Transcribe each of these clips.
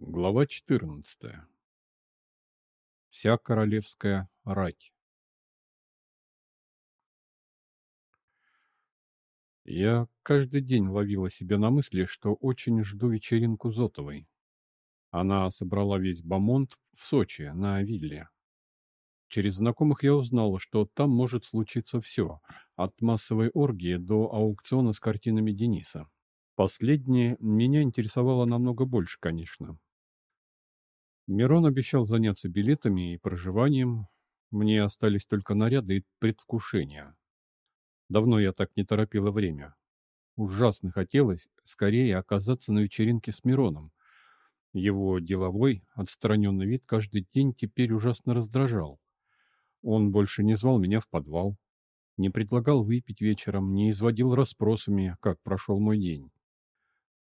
Глава 14. Вся королевская рать. Я каждый день ловила себя на мысли, что очень жду вечеринку Зотовой. Она собрала весь бомонд в Сочи, на вилле. Через знакомых я узнала, что там может случиться все, от массовой оргии до аукциона с картинами Дениса. Последнее меня интересовало намного больше, конечно. Мирон обещал заняться билетами и проживанием. Мне остались только наряды и предвкушения. Давно я так не торопила время. Ужасно хотелось скорее оказаться на вечеринке с Мироном. Его деловой, отстраненный вид каждый день теперь ужасно раздражал. Он больше не звал меня в подвал, не предлагал выпить вечером, не изводил расспросами, как прошел мой день.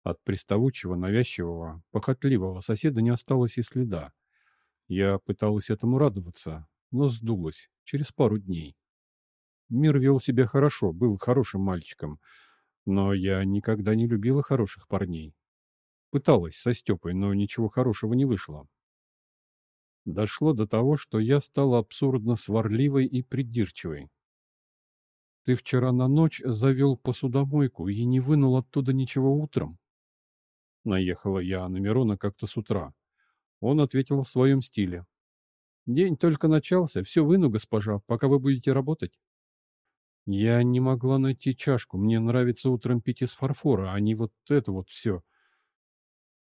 От приставучего, навязчивого, похотливого соседа не осталось и следа. Я пыталась этому радоваться, но сдулась через пару дней. Мир вел себя хорошо, был хорошим мальчиком, но я никогда не любила хороших парней. Пыталась со Степой, но ничего хорошего не вышло. Дошло до того, что я стала абсурдно сварливой и придирчивой. Ты вчера на ночь завел посудомойку и не вынул оттуда ничего утром. Наехала я на Мирона как-то с утра. Он ответил в своем стиле. «День только начался, все выну, госпожа, пока вы будете работать». Я не могла найти чашку, мне нравится утром пить из фарфора, а не вот это вот все.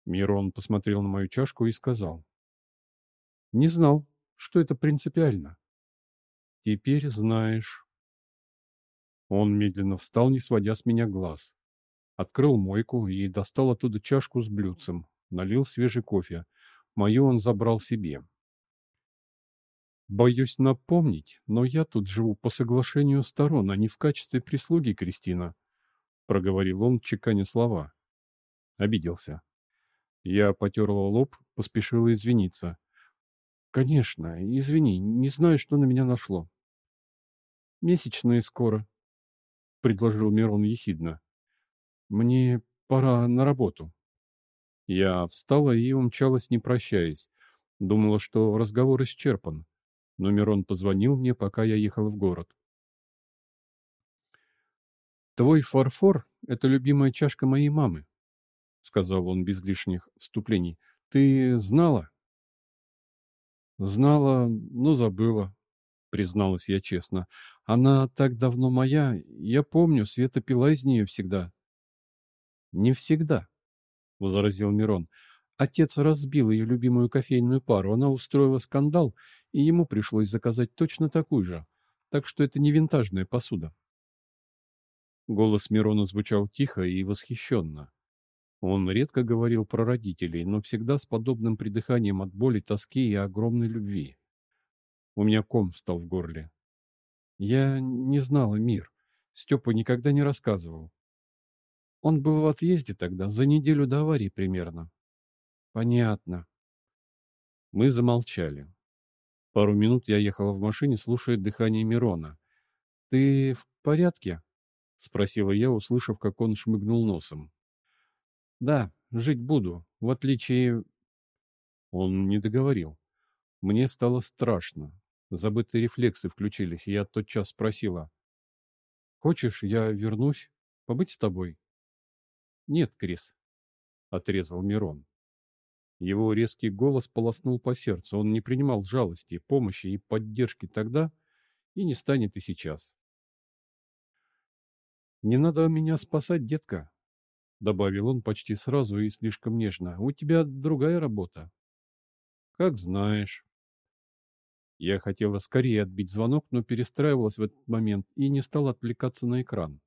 Мирон посмотрел на мою чашку и сказал. «Не знал, что это принципиально». «Теперь знаешь». Он медленно встал, не сводя с меня глаз. Открыл мойку и достал оттуда чашку с блюдцем. Налил свежий кофе. Мою он забрал себе. «Боюсь напомнить, но я тут живу по соглашению сторон, а не в качестве прислуги, Кристина», — проговорил он, чеканя слова. Обиделся. Я потерла лоб, поспешила извиниться. «Конечно, извини, не знаю, что на меня нашло». «Месячные скоро», — предложил Мирон ехидно. Мне пора на работу. Я встала и умчалась, не прощаясь. Думала, что разговор исчерпан. Но Мирон позвонил мне, пока я ехала в город. «Твой фарфор — это любимая чашка моей мамы», — сказал он без лишних вступлений. «Ты знала?» «Знала, но забыла», — призналась я честно. «Она так давно моя. Я помню, Света пила из нее всегда». «Не всегда», — возразил Мирон. Отец разбил ее любимую кофейную пару, она устроила скандал, и ему пришлось заказать точно такую же, так что это не винтажная посуда. Голос Мирона звучал тихо и восхищенно. Он редко говорил про родителей, но всегда с подобным придыханием от боли, тоски и огромной любви. У меня ком встал в горле. Я не знала мир. Степа никогда не рассказывал. Он был в отъезде тогда, за неделю до аварии примерно. Понятно. Мы замолчали. Пару минут я ехала в машине, слушая дыхание Мирона. «Ты в порядке?» — спросила я, услышав, как он шмыгнул носом. «Да, жить буду, в отличие...» Он не договорил. Мне стало страшно. Забытые рефлексы включились, и я тотчас спросила. «Хочешь, я вернусь? Побыть с тобой?» «Нет, Крис», — отрезал Мирон. Его резкий голос полоснул по сердцу. Он не принимал жалости, помощи и поддержки тогда и не станет и сейчас. «Не надо меня спасать, детка», — добавил он почти сразу и слишком нежно. «У тебя другая работа». «Как знаешь». Я хотела скорее отбить звонок, но перестраивалась в этот момент и не стала отвлекаться на экран.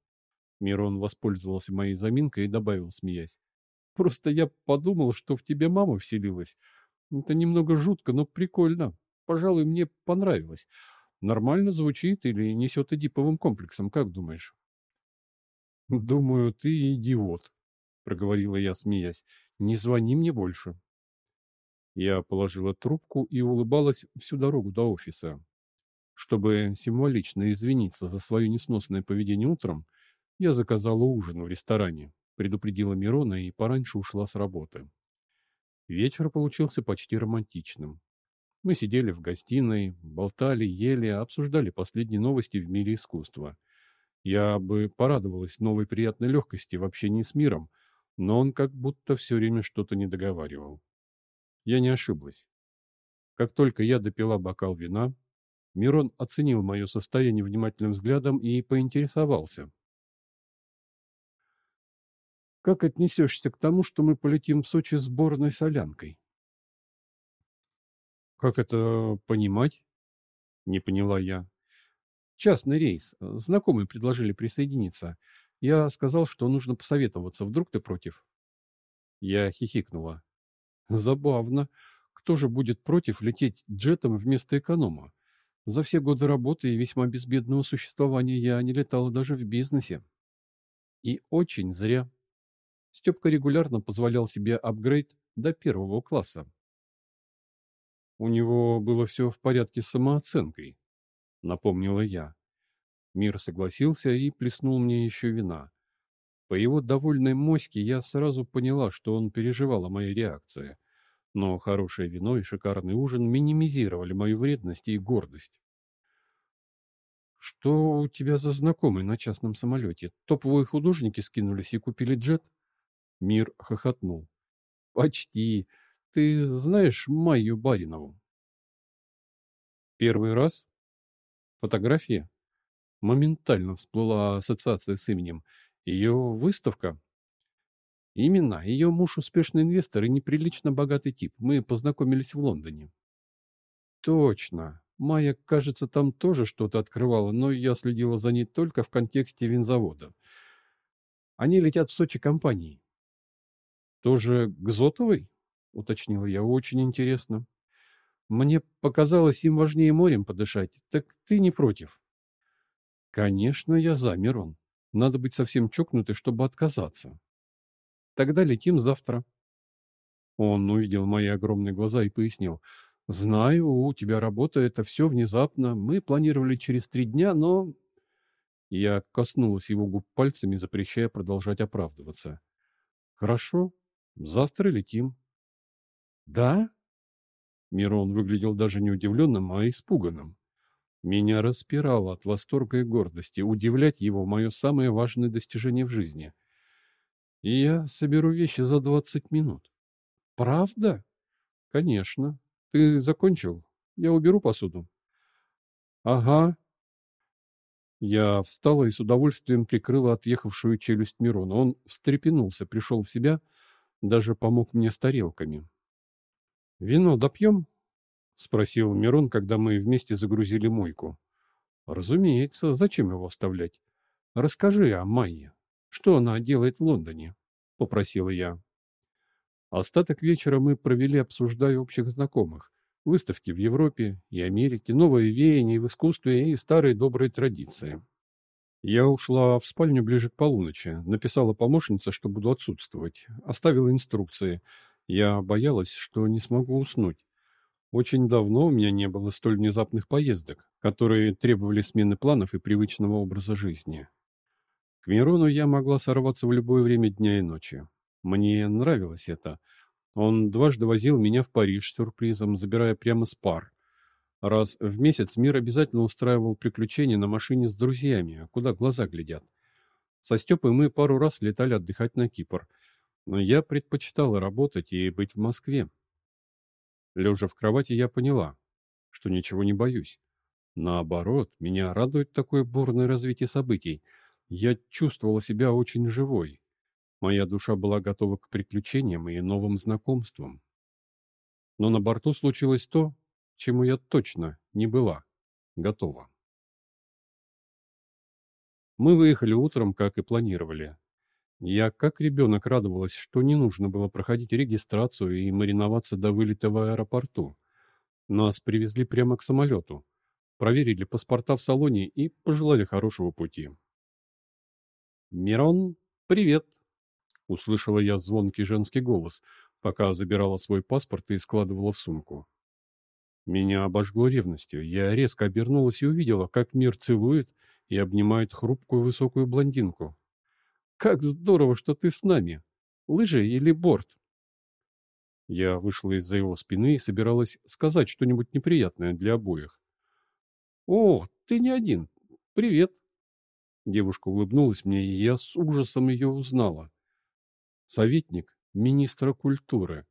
Мирон воспользовался моей заминкой и добавил, смеясь. «Просто я подумал, что в тебе мама вселилась. Это немного жутко, но прикольно. Пожалуй, мне понравилось. Нормально звучит или несет эдиповым комплексом, как думаешь?» «Думаю, ты идиот», — проговорила я, смеясь. «Не звони мне больше». Я положила трубку и улыбалась всю дорогу до офиса. Чтобы символично извиниться за свое несносное поведение утром, я заказала ужин в ресторане, предупредила Мирона и пораньше ушла с работы. Вечер получился почти романтичным. Мы сидели в гостиной, болтали, ели, обсуждали последние новости в мире искусства. Я бы порадовалась новой приятной легкости в общении с миром, но он как будто все время что-то не договаривал. Я не ошиблась. Как только я допила бокал вина, Мирон оценил мое состояние внимательным взглядом и поинтересовался. «Как отнесешься к тому, что мы полетим в Сочи сборной солянкой?» «Как это понимать?» — не поняла я. «Частный рейс. Знакомые предложили присоединиться. Я сказал, что нужно посоветоваться. Вдруг ты против?» Я хихикнула. «Забавно. Кто же будет против лететь джетом вместо эконома? За все годы работы и весьма безбедного существования я не летала даже в бизнесе. И очень зря. Степка регулярно позволял себе апгрейд до первого класса. У него было все в порядке с самооценкой, напомнила я. Мир согласился и плеснул мне еще вина. По его довольной моське я сразу поняла, что он переживал о моей реакции но хорошее вино и шикарный ужин минимизировали мою вредность и гордость. «Что у тебя за знакомый на частном самолете? Топовые художники скинулись и купили джет?» Мир хохотнул. «Почти. Ты знаешь Майю Баринову?» «Первый раз?» «Фотография?» Моментально всплыла ассоциация с именем. «Ее выставка?» Именно. Ее муж успешный инвестор и неприлично богатый тип. Мы познакомились в Лондоне. Точно. Майя, кажется, там тоже что-то открывала, но я следила за ней только в контексте винзавода. Они летят в Сочи компанией. Тоже к Зотовой? Уточнила я. Очень интересно. Мне показалось, им важнее морем подышать. Так ты не против? Конечно, я за, Мирон. Надо быть совсем чокнутой, чтобы отказаться. Тогда летим завтра. Он увидел мои огромные глаза и пояснил. Знаю, у тебя работа, это все внезапно. Мы планировали через три дня, но... Я коснулась его губ пальцами, запрещая продолжать оправдываться. Хорошо, завтра летим. Да? Мирон выглядел даже не удивленным, а испуганным. Меня распирало от восторга и гордости. Удивлять его — мое самое важное достижение в жизни — и я соберу вещи за двадцать минут. Правда? Конечно. Ты закончил? Я уберу посуду. Ага. Я встала и с удовольствием прикрыла отъехавшую челюсть Мирона. Он встрепенулся, пришел в себя, даже помог мне с тарелками. «Вино допьем?» — спросил Мирон, когда мы вместе загрузили мойку. «Разумеется. Зачем его оставлять? Расскажи о Майе». Что она делает в Лондоне? — попросила я. Остаток вечера мы провели, обсуждая общих знакомых. Выставки в Европе и Америке, новые веяния в искусстве и старые добрые традиции. Я ушла в спальню ближе к полуночи. Написала помощнице, что буду отсутствовать. Оставила инструкции. Я боялась, что не смогу уснуть. Очень давно у меня не было столь внезапных поездок, которые требовали смены планов и привычного образа жизни. К Мирону я могла сорваться в любое время дня и ночи. Мне нравилось это. Он дважды возил меня в Париж сюрпризом, забирая прямо с пар. Раз в месяц Мир обязательно устраивал приключения на машине с друзьями, куда глаза глядят. Со Степой мы пару раз летали отдыхать на Кипр, но я предпочитала работать и быть в Москве. Лежа в кровати, я поняла, что ничего не боюсь. Наоборот, меня радует такое бурное развитие событий — я чувствовала себя очень живой. Моя душа была готова к приключениям и новым знакомствам. Но на борту случилось то, чему я точно не была готова. Мы выехали утром, как и планировали. Я как ребенок радовалась, что не нужно было проходить регистрацию и мариноваться до вылета в аэропорту. Нас привезли прямо к самолету, проверили паспорта в салоне и пожелали хорошего пути. «Мирон, привет!» — услышала я звонкий женский голос, пока забирала свой паспорт и складывала в сумку. Меня обожгло ревностью. Я резко обернулась и увидела, как мир целует и обнимает хрупкую высокую блондинку. «Как здорово, что ты с нами! Лыжи или борт?» Я вышла из-за его спины и собиралась сказать что-нибудь неприятное для обоих. «О, ты не один. Привет!» Девушка улыбнулась мне, и я с ужасом ее узнала. Советник министра культуры.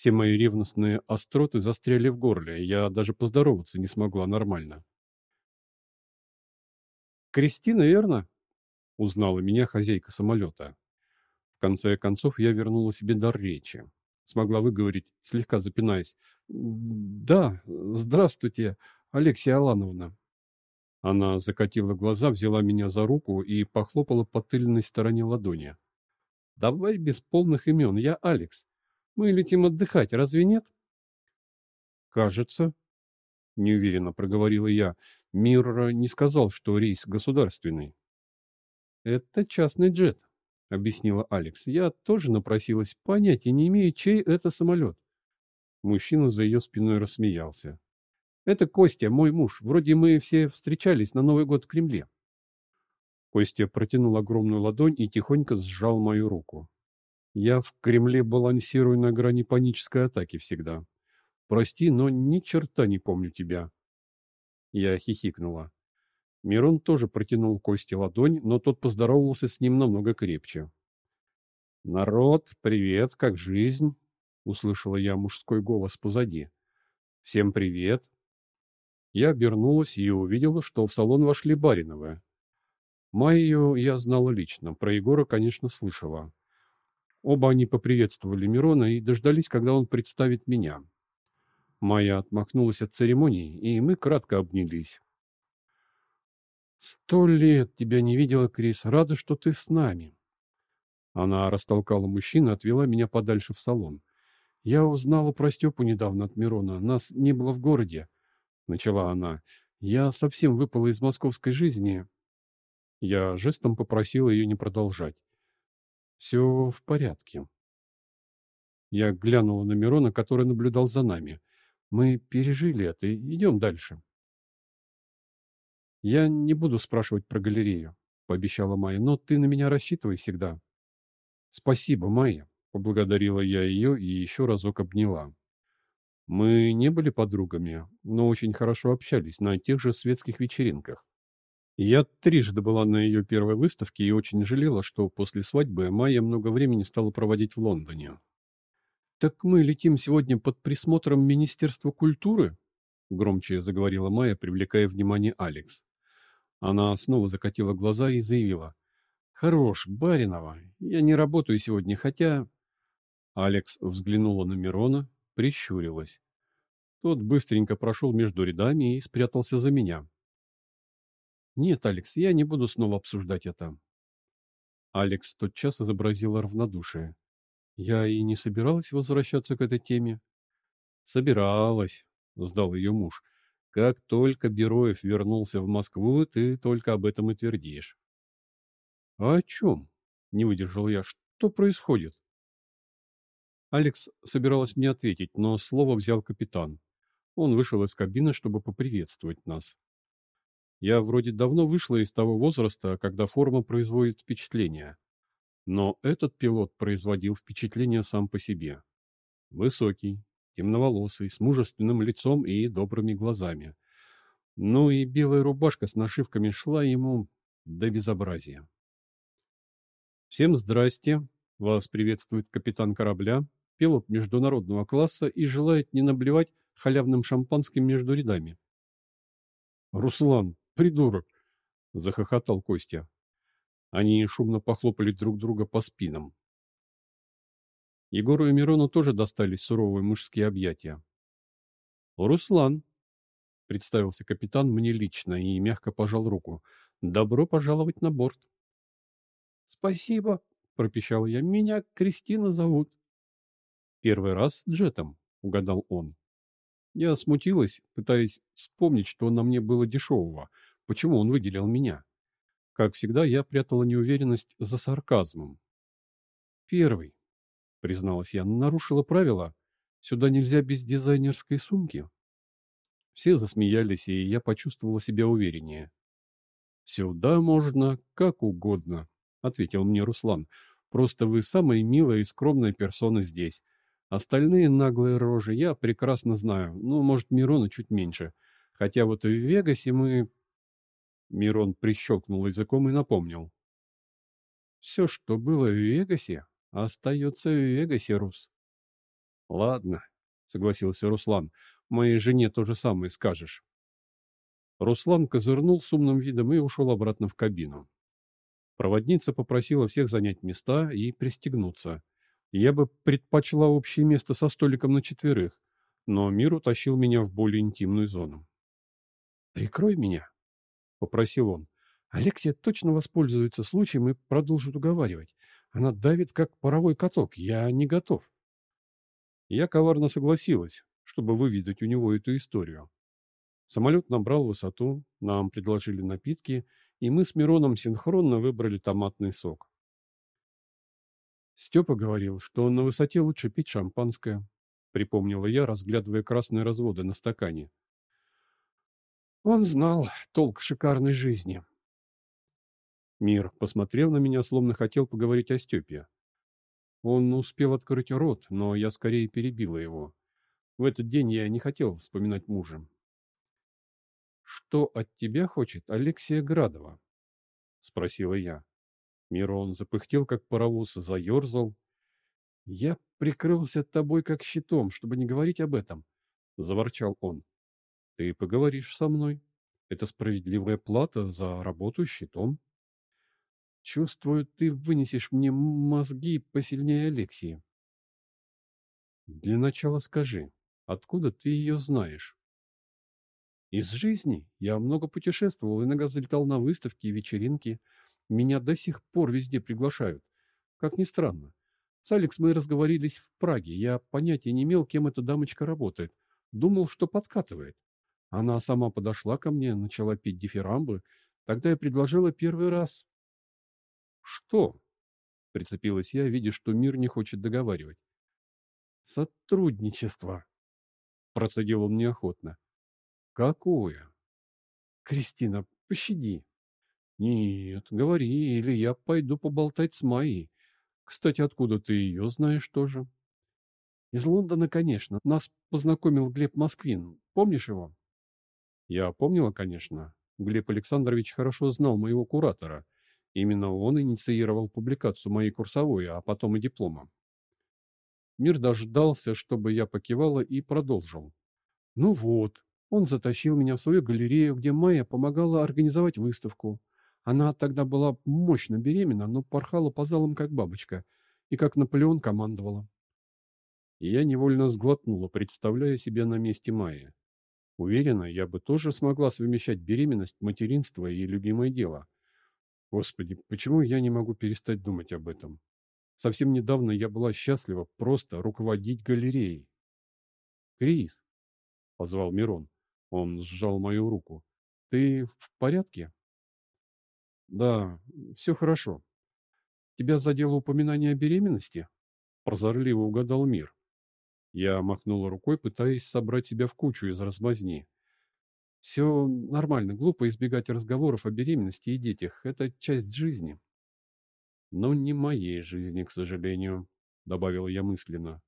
Все мои ревностные остроты застряли в горле, я даже поздороваться не смогла нормально. «Кристина, верно?» — узнала меня хозяйка самолета. В конце концов я вернула себе дар речи. Смогла выговорить, слегка запинаясь. «Да, здравствуйте, Алексия Алановна». Она закатила глаза, взяла меня за руку и похлопала по тыльной стороне ладони. «Давай без полных имен, я Алекс. Мы летим отдыхать, разве нет?» «Кажется», — неуверенно проговорила я. «Мир не сказал, что рейс государственный». «Это частный джет», — объяснила Алекс. «Я тоже напросилась. Понятия не имею, чей это самолет». Мужчина за ее спиной рассмеялся. «Это Костя, мой муж. Вроде мы все встречались на Новый год в Кремле». Костя протянул огромную ладонь и тихонько сжал мою руку. Я в Кремле балансирую на грани панической атаки всегда. Прости, но ни черта не помню тебя. Я хихикнула. Мирон тоже протянул Косте ладонь, но тот поздоровался с ним намного крепче. «Народ, привет, как жизнь?» — услышала я мужской голос позади. «Всем привет!» Я обернулась и увидела, что в салон вошли Бариновы. Майю я знала лично, про Егора, конечно, слышала. Оба они поприветствовали Мирона и дождались, когда он представит меня. Майя отмахнулась от церемонии, и мы кратко обнялись. «Сто лет тебя не видела, Крис. Рада, что ты с нами». Она растолкала мужчину и отвела меня подальше в салон. «Я узнала про Степу недавно от Мирона. Нас не было в городе», — начала она. «Я совсем выпала из московской жизни». Я жестом попросила ее не продолжать. Все в порядке. Я глянула на Мирона, который наблюдал за нами. Мы пережили это, идем дальше. Я не буду спрашивать про галерею, пообещала Майя, но ты на меня рассчитывай всегда. Спасибо, Майя, поблагодарила я ее и еще разок обняла. Мы не были подругами, но очень хорошо общались на тех же светских вечеринках. Я трижды была на ее первой выставке и очень жалела, что после свадьбы Майя много времени стала проводить в Лондоне. «Так мы летим сегодня под присмотром Министерства культуры?» Громче заговорила Майя, привлекая внимание Алекс. Она снова закатила глаза и заявила. «Хорош, Баринова, я не работаю сегодня, хотя...» Алекс взглянула на Мирона, прищурилась. Тот быстренько прошел между рядами и спрятался за меня. Нет, Алекс, я не буду снова обсуждать это. Алекс тотчас изобразила равнодушие. Я и не собиралась возвращаться к этой теме. Собиралась, сдал ее муж. Как только Бероев вернулся в Москву, ты только об этом и твердишь. А о чем? Не выдержал я. Что происходит? Алекс собиралась мне ответить, но слово взял капитан. Он вышел из кабины, чтобы поприветствовать нас. Я вроде давно вышла из того возраста, когда форма производит впечатление. Но этот пилот производил впечатление сам по себе. Высокий, темноволосый, с мужественным лицом и добрыми глазами. Ну и белая рубашка с нашивками шла ему до безобразия. Всем здрасте. Вас приветствует капитан корабля, пилот международного класса и желает не наблевать халявным шампанским между рядами. Руслан, придурок!» — захохотал Костя. Они шумно похлопали друг друга по спинам. Егору и Мирону тоже достались суровые мужские объятия. «Руслан», — представился капитан мне лично и мягко пожал руку, — «добро пожаловать на борт». «Спасибо», — пропищал я, — «меня Кристина зовут». «Первый раз джетом», — угадал он. Я смутилась, пытаясь вспомнить, что на мне было дешевого, почему он выделил меня. Как всегда, я прятала неуверенность за сарказмом. «Первый», — призналась я, — нарушила правила. Сюда нельзя без дизайнерской сумки. Все засмеялись, и я почувствовала себя увереннее. «Сюда можно как угодно», — ответил мне Руслан. «Просто вы самая милая и скромная персона здесь. Остальные наглые рожи я прекрасно знаю. Ну, может, Мирона чуть меньше. Хотя вот в Вегасе мы... Мирон прищелкнул языком и напомнил. Все, что было в Вегасе, остается в Вегасе, Рус. Ладно, согласился Руслан. Моей жене то же самое скажешь. Руслан козырнул с умным видом и ушел обратно в кабину. Проводница попросила всех занять места и пристегнуться. Я бы предпочла общее место со столиком на четверых, но мир утащил меня в более интимную зону. «Прикрой меня», — попросил он. «Алексия точно воспользуется случаем и продолжит уговаривать. Она давит, как паровой каток. Я не готов». Я коварно согласилась, чтобы выведать у него эту историю. Самолет набрал высоту, нам предложили напитки, и мы с Мироном синхронно выбрали томатный сок. Степа говорил, что на высоте лучше пить шампанское, припомнила я, разглядывая красные разводы на стакане. Он знал толк шикарной жизни. Мир посмотрел на меня, словно хотел поговорить о Степе. Он успел открыть рот, но я скорее перебила его. В этот день я не хотел вспоминать мужа. «Что от тебя хочет Алексия Градова?» — спросила я. Мирон запыхтел, как паровоз, заерзал. «Я прикрылся тобой как щитом, чтобы не говорить об этом», — заворчал он. «Ты поговоришь со мной. Это справедливая плата за работу щитом». Чувствую, ты вынесешь мне мозги посильнее Алексии. Для начала скажи, откуда ты ее знаешь? Из жизни я много путешествовал, иногда залетал на выставки и вечеринки. Меня до сих пор везде приглашают. Как ни странно. С Алекс мы разговорились в Праге. Я понятия не имел, кем эта дамочка работает. Думал, что подкатывает. Она сама подошла ко мне, начала петь дифирамбы. Тогда я предложила первый раз. «Что?» — прицепилась я, видя, что мир не хочет договаривать. «Сотрудничество», — процедил он неохотно. «Какое?» «Кристина, пощади». «Нет, говори, или я пойду поболтать с Майей. Кстати, откуда ты ее знаешь тоже?» «Из Лондона, конечно. Нас познакомил Глеб Москвин. Помнишь его?» «Я помнила, конечно. Глеб Александрович хорошо знал моего куратора. Именно он инициировал публикацию моей курсовой, а потом и диплома. Мир дождался, чтобы я покивала и продолжил. Ну вот, он затащил меня в свою галерею, где Майя помогала организовать выставку. Она тогда была мощно беременна, но порхала по залам как бабочка и как Наполеон командовала. Я невольно сглотнула, представляя себя на месте Майи. Уверена, я бы тоже смогла совмещать беременность, материнство и любимое дело – Господи, почему я не могу перестать думать об этом? Совсем недавно я была счастлива просто руководить галереей. «Крис!» — позвал Мирон. Он сжал мою руку. «Ты в порядке?» «Да, все хорошо. Тебя задело упоминание о беременности?» Прозорливо угадал мир. Я махнула рукой, пытаясь собрать себя в кучу из размазни. Все нормально, глупо избегать разговоров о беременности и детях. Это часть жизни. Но не моей жизни, к сожалению, добавил я мысленно.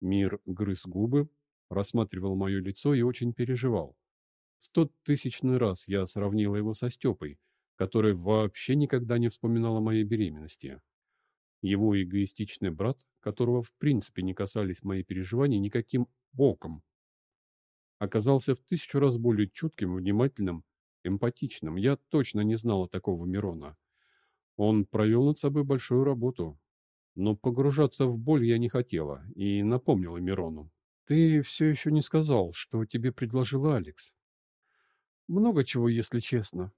Мир грыз губы, рассматривал мое лицо и очень переживал. Сто тысячный раз я сравнила его со Степой, который вообще никогда не вспоминал о моей беременности. Его эгоистичный брат, которого в принципе не касались мои переживания никаким боком, оказался в тысячу раз более чутким, внимательным, эмпатичным. Я точно не знала такого Мирона. Он провел над собой большую работу. Но погружаться в боль я не хотела и напомнила Мирону. «Ты все еще не сказал, что тебе предложил Алекс». «Много чего, если честно», —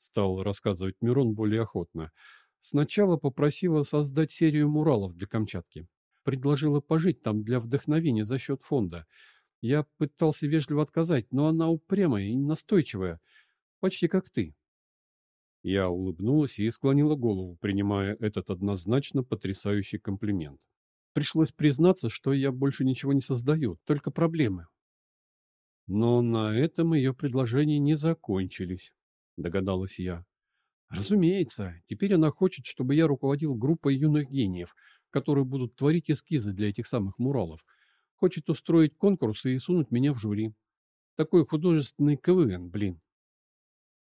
стал рассказывать Мирон более охотно. «Сначала попросила создать серию муралов для Камчатки. Предложила пожить там для вдохновения за счет фонда. Я пытался вежливо отказать, но она упрямая и настойчивая, почти как ты. Я улыбнулась и склонила голову, принимая этот однозначно потрясающий комплимент. Пришлось признаться, что я больше ничего не создаю, только проблемы. Но на этом ее предложения не закончились, догадалась я. Разумеется, теперь она хочет, чтобы я руководил группой юных гениев, которые будут творить эскизы для этих самых муралов. Хочет устроить конкурсы и сунуть меня в жюри. Такой художественный КВН, блин.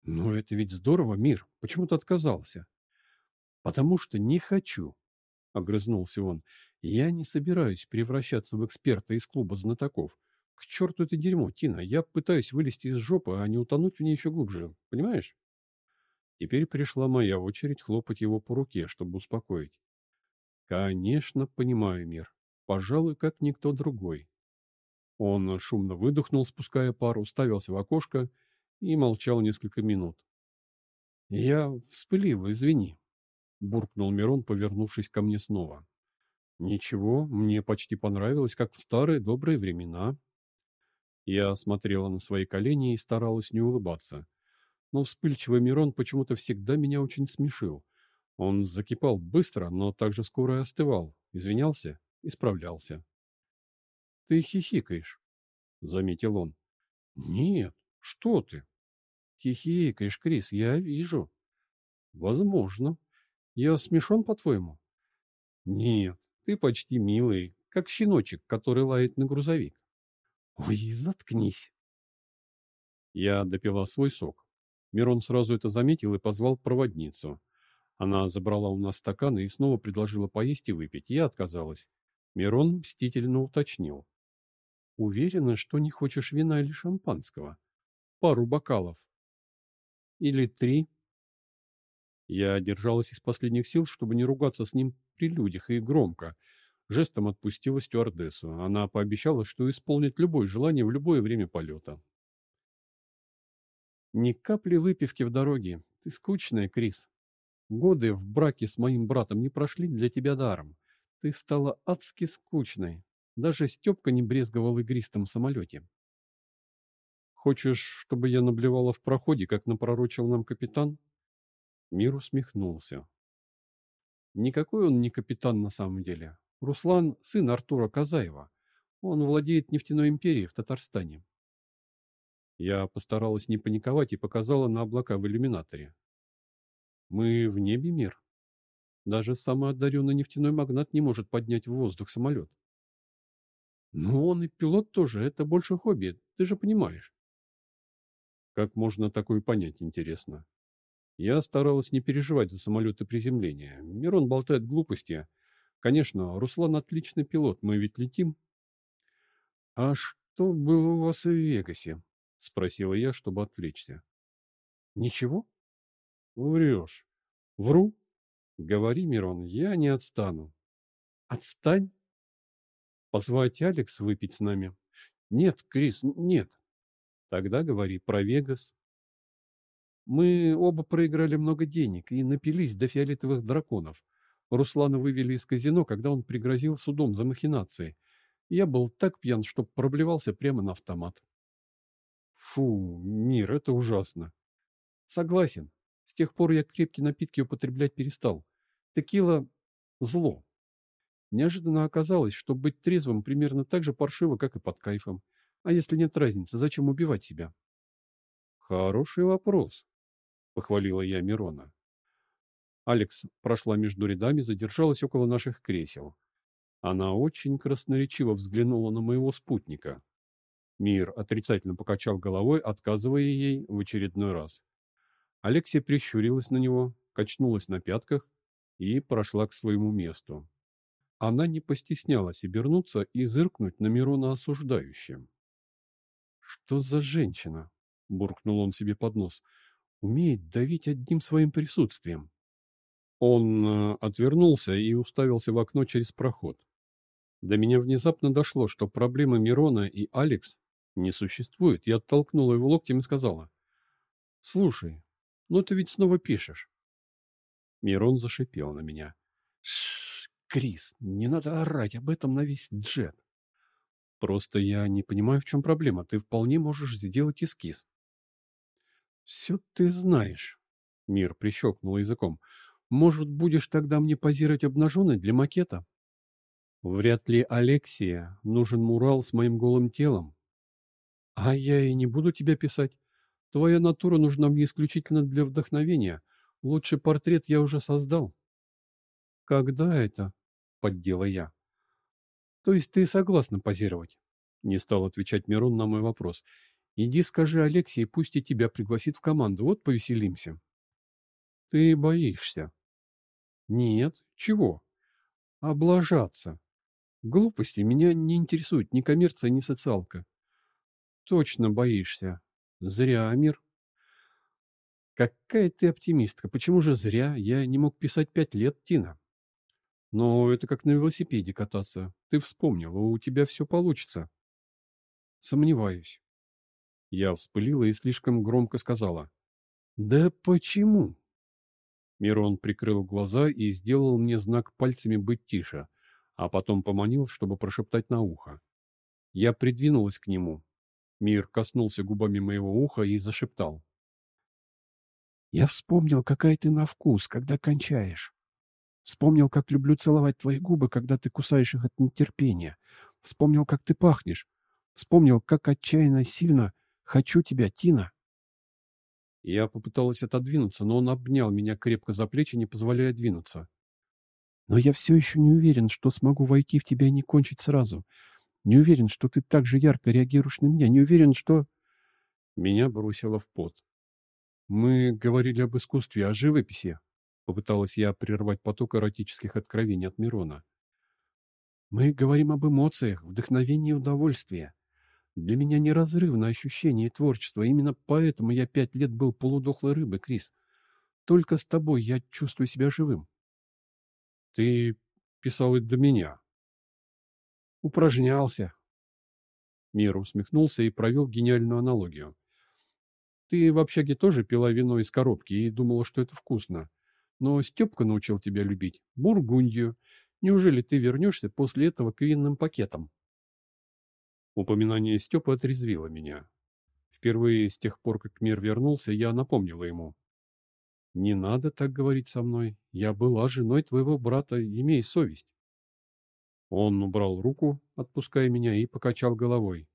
Но это ведь здорово, Мир. Почему ты отказался? Потому что не хочу, огрызнулся он. Я не собираюсь превращаться в эксперта из клуба знатоков. К черту это дерьмо, Тина. Я пытаюсь вылезти из жопы, а не утонуть в ней еще глубже. Понимаешь? Теперь пришла моя очередь хлопать его по руке, чтобы успокоить. Конечно, понимаю, мир. Пожалуй, как никто другой. Он шумно выдохнул, спуская пар, уставился в окошко и молчал несколько минут. «Я вспылил, извини», — буркнул Мирон, повернувшись ко мне снова. «Ничего, мне почти понравилось, как в старые добрые времена». Я смотрела на свои колени и старалась не улыбаться. Но вспыльчивый Мирон почему-то всегда меня очень смешил. Он закипал быстро, но также скоро и остывал, извинялся, исправлялся. «Ты хихикаешь», — заметил он. «Нет, что ты?» «Хихикаешь, Крис, я вижу». «Возможно. Я смешон, по-твоему?» «Нет, ты почти милый, как щеночек, который лает на грузовик». «Ой, заткнись!» Я допила свой сок. Мирон сразу это заметил и позвал проводницу. Она забрала у нас стаканы и снова предложила поесть и выпить. Я отказалась. Мирон мстительно уточнил. «Уверена, что не хочешь вина или шампанского? Пару бокалов». «Или три?» Я держалась из последних сил, чтобы не ругаться с ним при людях и громко. Жестом отпустила стюардессу. Она пообещала, что исполнит любое желание в любое время полета. Ни капли выпивки в дороге. Ты скучная, Крис. Годы в браке с моим братом не прошли для тебя даром. Ты стала адски скучной. Даже Степка не брезговал игристом самолете. Хочешь, чтобы я наблевала в проходе, как напророчил нам капитан? Мир усмехнулся. Никакой он не капитан на самом деле. Руслан – сын Артура Казаева. Он владеет нефтяной империей в Татарстане. Я постаралась не паниковать и показала на облака в иллюминаторе. Мы в небе мир. Даже самый одаренный нефтяной магнат не может поднять в воздух самолет. Но он и пилот тоже, это больше хобби, ты же понимаешь. Как можно такое понять, интересно? Я старалась не переживать за самолеты приземления. Мирон болтает глупости. Конечно, Руслан отличный пилот, мы ведь летим. А что было у вас в Вегасе? — спросила я, чтобы отвлечься. «Ничего?» «Врешь». «Вру?» «Говори, Мирон, я не отстану». «Отстань?» «Позвать Алекс выпить с нами?» «Нет, Крис, нет». «Тогда говори про Вегас». «Мы оба проиграли много денег и напились до фиолетовых драконов. Руслана вывели из казино, когда он пригрозил судом за махинации. Я был так пьян, что проблевался прямо на автомат. Фу, мир, это ужасно. Согласен. С тех пор я крепкие напитки употреблять перестал. Текила – зло. Неожиданно оказалось, что быть трезвым примерно так же паршиво, как и под кайфом. А если нет разницы, зачем убивать себя? Хороший вопрос, похвалила я Мирона. Алекс прошла между рядами, задержалась около наших кресел. Она очень красноречиво взглянула на моего спутника. Мир отрицательно покачал головой, отказывая ей в очередной раз. Алексия прищурилась на него, качнулась на пятках и прошла к своему месту. Она не постеснялась обернуться и зыркнуть на Мирона осуждающим. «Что за женщина?» — буркнул он себе под нос. «Умеет давить одним своим присутствием». Он э, отвернулся и уставился в окно через проход. До меня внезапно дошло, что проблемы Мирона и Алекс не существует. Я оттолкнула его локтем и сказала. Слушай, ну ты ведь снова пишешь. Мирон зашипел на меня. Шш, Крис, не надо орать об этом на весь джет. Просто я не понимаю, в чем проблема. Ты вполне можешь сделать эскиз. Все ты знаешь. Мир прищелкнул языком. Может, будешь тогда мне позировать обнаженной для макета? Вряд ли Алексия нужен мурал с моим голым телом. А я и не буду тебя писать. Твоя натура нужна мне исключительно для вдохновения. Лучший портрет я уже создал. Когда это? поддела я. То есть ты согласна позировать? Не стал отвечать Мирон на мой вопрос. Иди скажи Алексей, пусть и тебя пригласит в команду, вот повеселимся. Ты боишься? Нет. Чего? Облажаться. Глупости меня не интересуют ни коммерция, ни социалка. Точно боишься. Зря, Амир. Какая ты оптимистка. Почему же зря? Я не мог писать пять лет, Тина. Но это как на велосипеде кататься. Ты вспомнил, у тебя все получится. Сомневаюсь. Я вспылила и слишком громко сказала. Да почему? Мирон прикрыл глаза и сделал мне знак пальцами быть тише, а потом поманил, чтобы прошептать на ухо. Я придвинулась к нему. Мир коснулся губами моего уха и зашептал. «Я вспомнил, какая ты на вкус, когда кончаешь. Вспомнил, как люблю целовать твои губы, когда ты кусаешь их от нетерпения. Вспомнил, как ты пахнешь. Вспомнил, как отчаянно сильно хочу тебя, Тина. Я попыталась отодвинуться, но он обнял меня крепко за плечи, не позволяя двинуться. Но я все еще не уверен, что смогу войти в тебя и не кончить сразу. Не уверен, что ты так же ярко реагируешь на меня. Не уверен, что... Меня бросило в пот. Мы говорили об искусстве, о живописи. Попыталась я прервать поток эротических откровений от Мирона. Мы говорим об эмоциях, вдохновении и удовольствии. Для меня неразрывно ощущение творчества. Именно поэтому я пять лет был полудохлой рыбой, Крис. Только с тобой я чувствую себя живым. Ты писал это до меня. Упражнялся. Мир усмехнулся и провел гениальную аналогию. Ты в общаге тоже пила вино из коробки и думала, что это вкусно. Но Степка научил тебя любить бургундию. Неужели ты вернешься после этого к винным пакетам? Упоминание Степы отрезвило меня. Впервые с тех пор, как мир вернулся, я напомнила ему. «Не надо так говорить со мной. Я была женой твоего брата, имей совесть». Он убрал руку, отпуская меня, и покачал головой.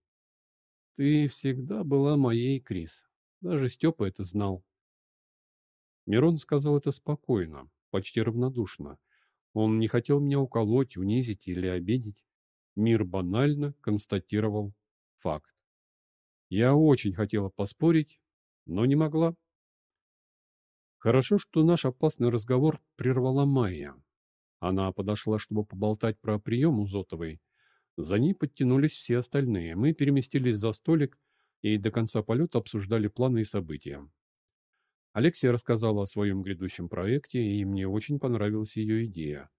«Ты всегда была моей, Крис. Даже Степа это знал. Мирон сказал это спокойно, почти равнодушно. Он не хотел меня уколоть, унизить или обидеть. Мир банально констатировал факт. Я очень хотела поспорить, но не могла. Хорошо, что наш опасный разговор прервала Майя. Она подошла, чтобы поболтать про прием у Зотовой. За ней подтянулись все остальные. Мы переместились за столик и до конца полета обсуждали планы и события. Алексия рассказала о своем грядущем проекте, и мне очень понравилась ее идея.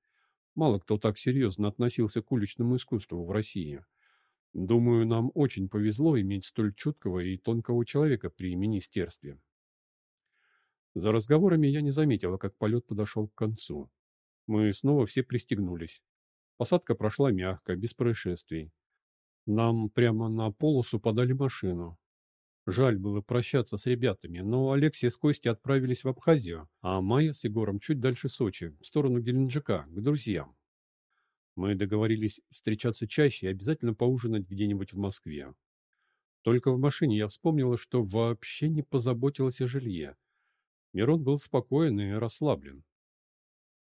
Мало кто так серьезно относился к уличному искусству в России. Думаю, нам очень повезло иметь столь чуткого и тонкого человека при министерстве. За разговорами я не заметила, как полет подошел к концу. Мы снова все пристегнулись. Посадка прошла мягко, без происшествий. Нам прямо на полосу подали машину. Жаль было прощаться с ребятами, но Алексей с Костей отправились в Абхазию, а Майя с Егором чуть дальше Сочи, в сторону Геленджика, к друзьям. Мы договорились встречаться чаще и обязательно поужинать где-нибудь в Москве. Только в машине я вспомнила, что вообще не позаботилась о жилье. Мирон был спокоен и расслаблен.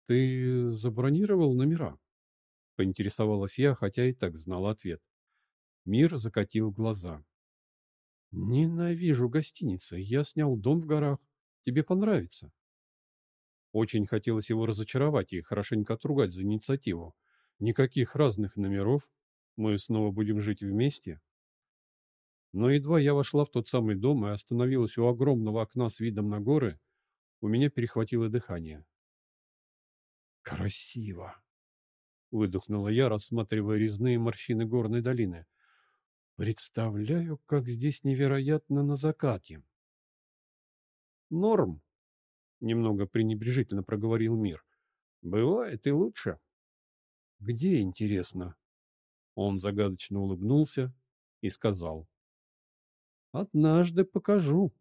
«Ты забронировал номера?» — поинтересовалась я, хотя и так знала ответ. Мир закатил глаза. Ненавижу гостиницы. Я снял дом в горах. Тебе понравится. Очень хотелось его разочаровать и хорошенько отругать за инициативу. Никаких разных номеров. Мы снова будем жить вместе. Но едва я вошла в тот самый дом и остановилась у огромного окна с видом на горы, у меня перехватило дыхание. «Красиво!» — выдохнула я, рассматривая резные морщины горной долины. Представляю, как здесь невероятно на закате. Норм, немного пренебрежительно проговорил Мир. Бывает и лучше. Где, интересно? Он загадочно улыбнулся и сказал. Однажды покажу.